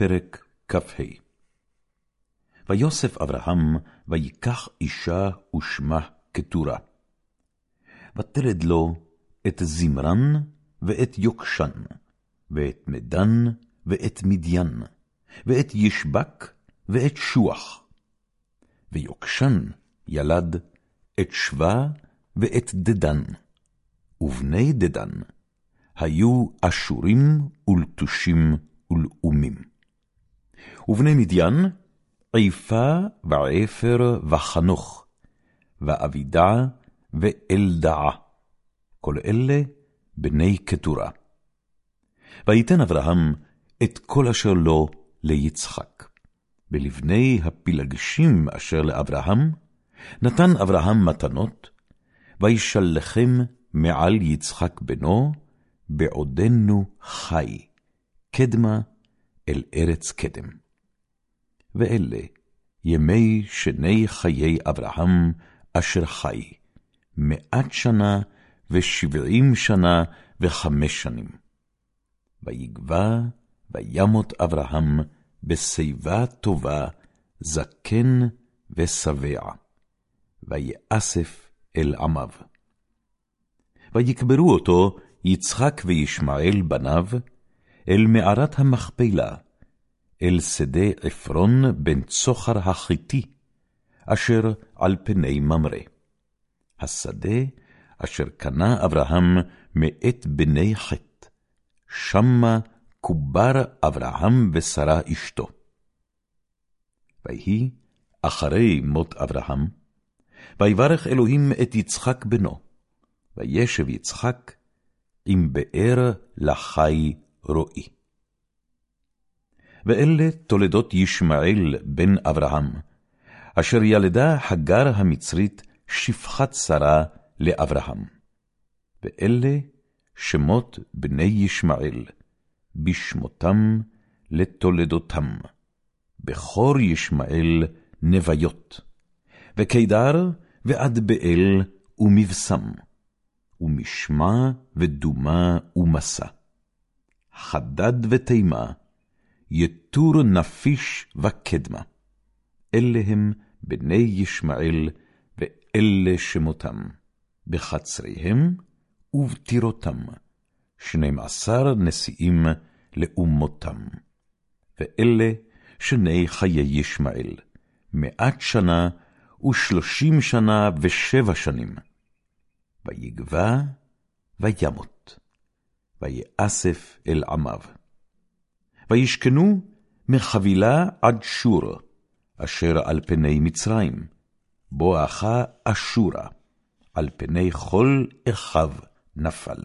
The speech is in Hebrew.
פרק כ"ה ויוסף אברהם, ויקח אישה ושמה קטורה. ותלד לו את זמרן, ואת יוקשן, ואת מדן, ואת מדיין, ואת ישבק, ואת שוח. ויוקשן ילד את שבה, ואת דדן. ובני דדן היו אשורים ולטושים ולאומים. ובני מדיין, עיפה ועפר וחנוך, ואבידע ואלדעה, כל אלה בני קטורה. ויתן אברהם את כל אשר לו ליצחק. ולבני הפילגשים אשר לאברהם, נתן אברהם מתנות, וישלחם מעל יצחק בנו, בעודנו חי, קדמה אל ארץ קדם. ואלה ימי שני חיי אברהם אשר חי, מאת שנה ושבעים שנה וחמש שנים. ויגבה וימות אברהם בשיבה טובה, זקן ושבע, ויאסף אל עמיו. ויקברו אותו יצחק וישמעאל בניו, אל מערת המכפלה, אל שדה עפרון בן צוחר החיתי, אשר על פני ממרא. השדה אשר קנה אברהם מאת בני חת, שמה קובר אברהם ושרה אשתו. ויהי אחרי מות אברהם, ויברך אלוהים את יצחק בנו, וישב יצחק עם באר לחי רועי. ואלה תולדות ישמעאל בן אברהם, אשר ילדה הגר המצרית שפחת שרה לאברהם. ואלה שמות בני ישמעאל, בשמותם לתולדותם. בכור ישמעאל נביות, וקידר ועד באל ומבשם. ומשמע ודומה ומסע. חדד ותימה, יתור נפיש וקדמה. אלה הם בני ישמעאל, ואלה שמותם, בחצריהם ובטירותם, שנים עשר נשיאים לאומותם. ואלה שני חיי ישמעאל, מאת שנה ושלושים שנה ושבע שנים. ויגבה, וימות, ויאסף אל עמיו. וישכנו מחבילה עד שור, אשר על פני מצרים, בואכה אשורה, על פני כל אחיו נפל.